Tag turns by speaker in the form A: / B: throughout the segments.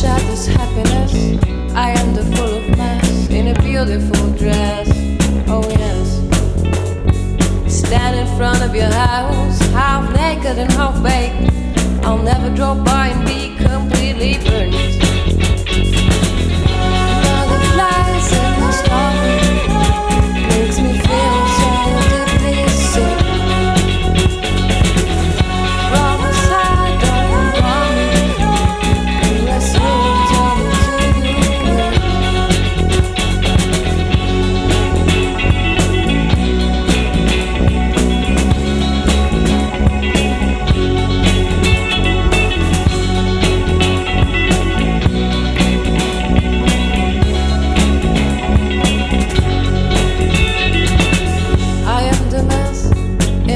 A: shatters happiness. I am the full of mess in a beautiful dress. Oh yes. Stand in front of your house, half naked and half baked. I'll never drop by and be completely burnt.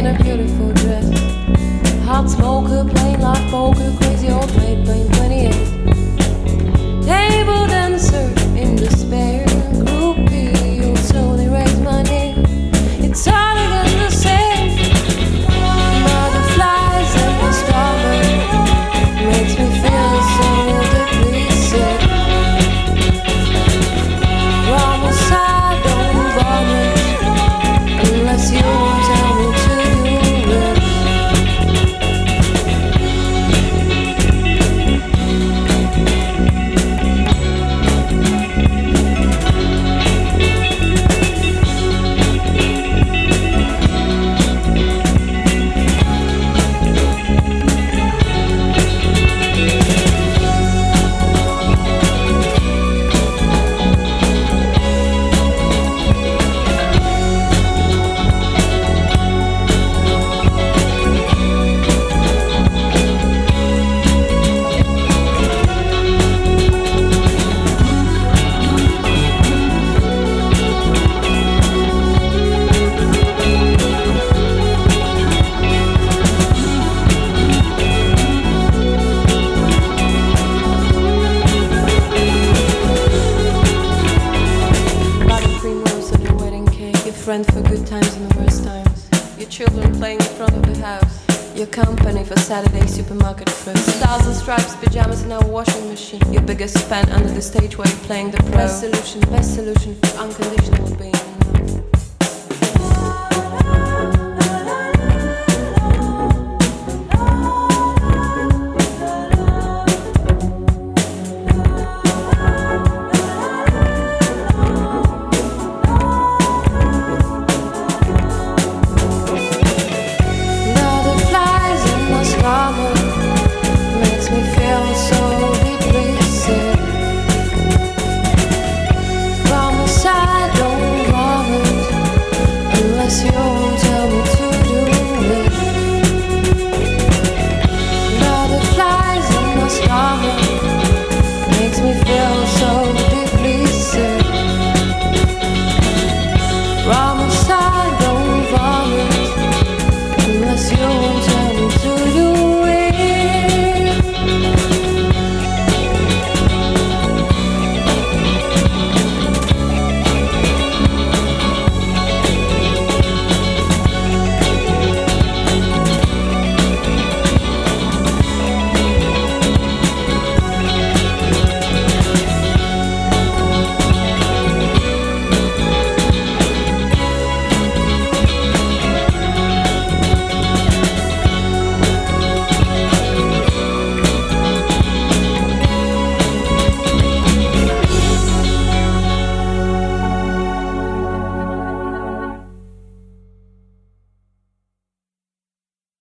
A: In a beautiful dress. Hot smoker playing like poker, crazy old maid playing children playing in front of the house. Your company for Saturday supermarket trips. Stars and stripes, pajamas in our washing machine. Your biggest fan under the stage while you're playing the pro. Best solution, best solution for unconditional being.